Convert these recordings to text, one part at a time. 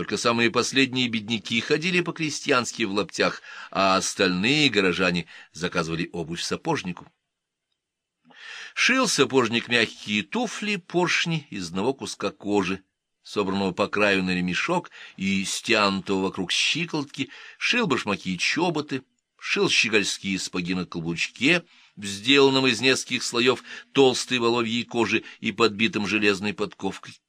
Только самые последние бедняки ходили по-крестьянски в лаптях, а остальные горожане заказывали обувь сапожнику. Шил сапожник мягкие туфли, поршни из одного куска кожи, собранного по краю на ремешок и стянутого вокруг щиколотки, шил башмаки и чоботы, шил щегольские спаги на каблучке, сделанном из нескольких слоев толстой воловьей кожи и подбитым железной подковкой.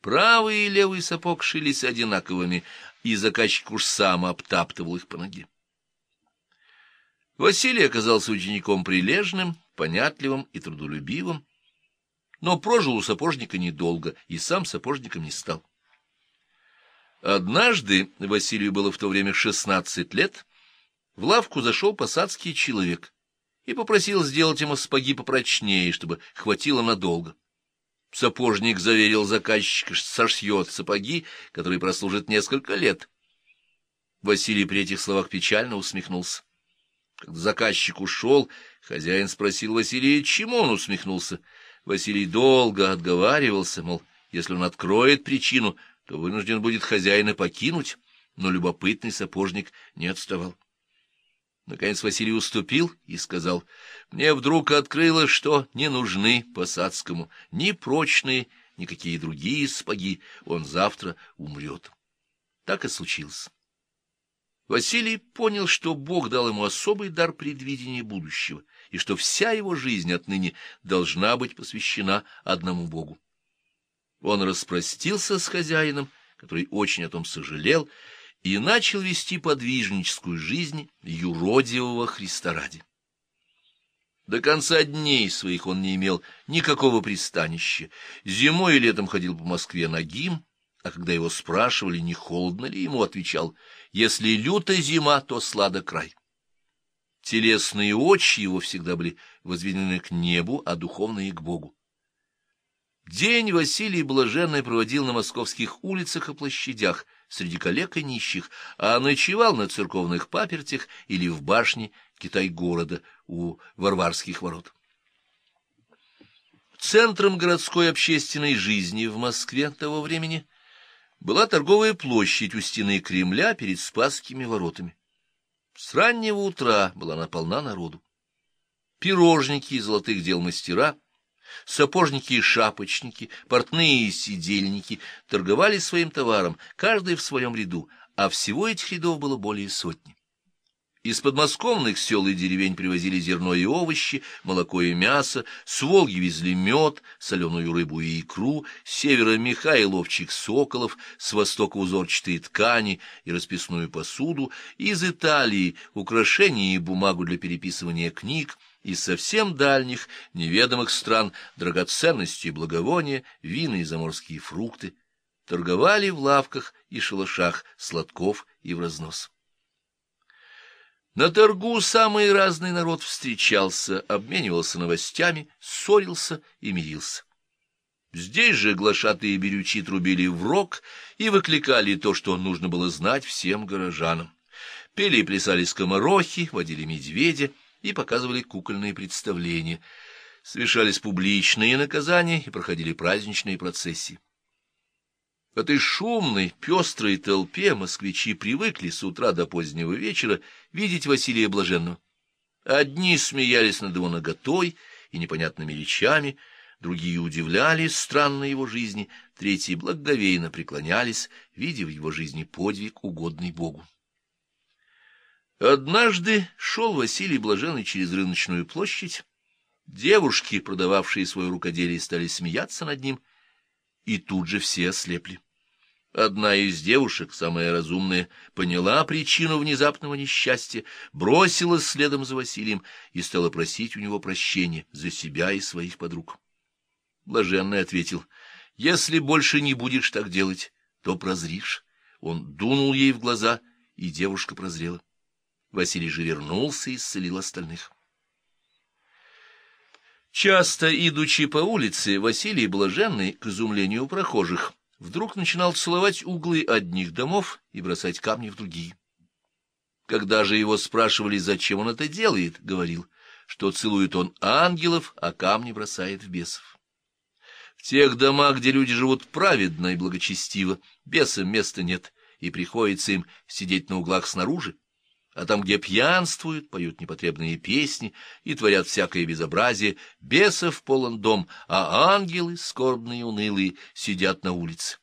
Правый и левый сапог шились одинаковыми, и заказчик уж сам обтаптывал их по ноге. Василий оказался учеником прилежным, понятливым и трудолюбивым, но прожил у сапожника недолго и сам сапожником не стал. Однажды, Василию было в то время шестнадцать лет, в лавку зашел посадский человек и попросил сделать ему спаги попрочнее, чтобы хватило надолго. Сапожник заверил заказчика, что сошьет сапоги, которые прослужат несколько лет. Василий при этих словах печально усмехнулся. Когда заказчик ушел, хозяин спросил Василия, чему он усмехнулся. Василий долго отговаривался, мол, если он откроет причину, то вынужден будет хозяина покинуть, но любопытный сапожник не отставал. Наконец Василий уступил и сказал, «Мне вдруг открылось, что не нужны посадскому ни прочные, ни какие другие спаги, он завтра умрет». Так и случилось. Василий понял, что Бог дал ему особый дар предвидения будущего, и что вся его жизнь отныне должна быть посвящена одному Богу. Он распростился с хозяином, который очень о том сожалел, и начал вести подвижническую жизнь юродивого Христа ради. До конца дней своих он не имел никакого пристанища. Зимой и летом ходил по Москве нагим, а когда его спрашивали, не холодно ли, ему отвечал, «Если лютая зима, то сладок край». Телесные очи его всегда были возведены к небу, а духовные — к Богу. День Василий Блаженный проводил на московских улицах и площадях — среди коллег и нищих, а ночевал на церковных папертях или в башне Китай-города у Варварских ворот. Центром городской общественной жизни в Москве того времени была торговая площадь у стены Кремля перед Спасскими воротами. С раннего утра была наполна народу. Пирожники и золотых дел мастера — Сапожники и шапочники, портные и сидельники торговали своим товаром, каждый в своем ряду, а всего этих рядов было более сотни. Из подмосковных сел и деревень привозили зерно и овощи, молоко и мясо, с Волги везли мед, соленую рыбу и икру, с севера меха и ловчих соколов, с востока узорчатые ткани и расписную посуду, из Италии украшения и бумагу для переписывания книг, из совсем дальних, неведомых стран драгоценности и благовония, вина и заморские фрукты, торговали в лавках и шалашах сладков и в разнос. На торгу самый разный народ встречался, обменивался новостями, ссорился и мирился. Здесь же глашатые берючи трубили в рог и выкликали то, что нужно было знать всем горожанам. Пели и плясали скоморохи, водили медведя и показывали кукольные представления. Совершались публичные наказания и проходили праздничные процессии. В этой шумной, пестрой толпе москвичи привыкли с утра до позднего вечера видеть Василия Блаженного. Одни смеялись над его наготой и непонятными речами, другие удивлялись странной его жизни, третьи благоговейно преклонялись, видя в его жизни подвиг, угодный Богу. Однажды шел Василий Блаженный через рыночную площадь. Девушки, продававшие свое рукоделие, стали смеяться над ним, и тут же все ослепли. Одна из девушек, самая разумная, поняла причину внезапного несчастья, бросилась следом за Василием и стала просить у него прощения за себя и своих подруг. Блаженный ответил, «Если больше не будешь так делать, то прозришь». Он дунул ей в глаза, и девушка прозрела. Василий же вернулся и исцелил остальных. Часто, идучи по улице, Василий Блаженный, к изумлению прохожих, вдруг начинал целовать углы одних домов и бросать камни в другие. Когда же его спрашивали, зачем он это делает, говорил, что целует он ангелов, а камни бросает в бесов. В тех домах, где люди живут праведно и благочестиво, бесам места нет, и приходится им сидеть на углах снаружи, а там, где пьянствуют, поют непотребные песни и творят всякое безобразие, бесов полон дом, а ангелы, скорбные и унылые, сидят на улице.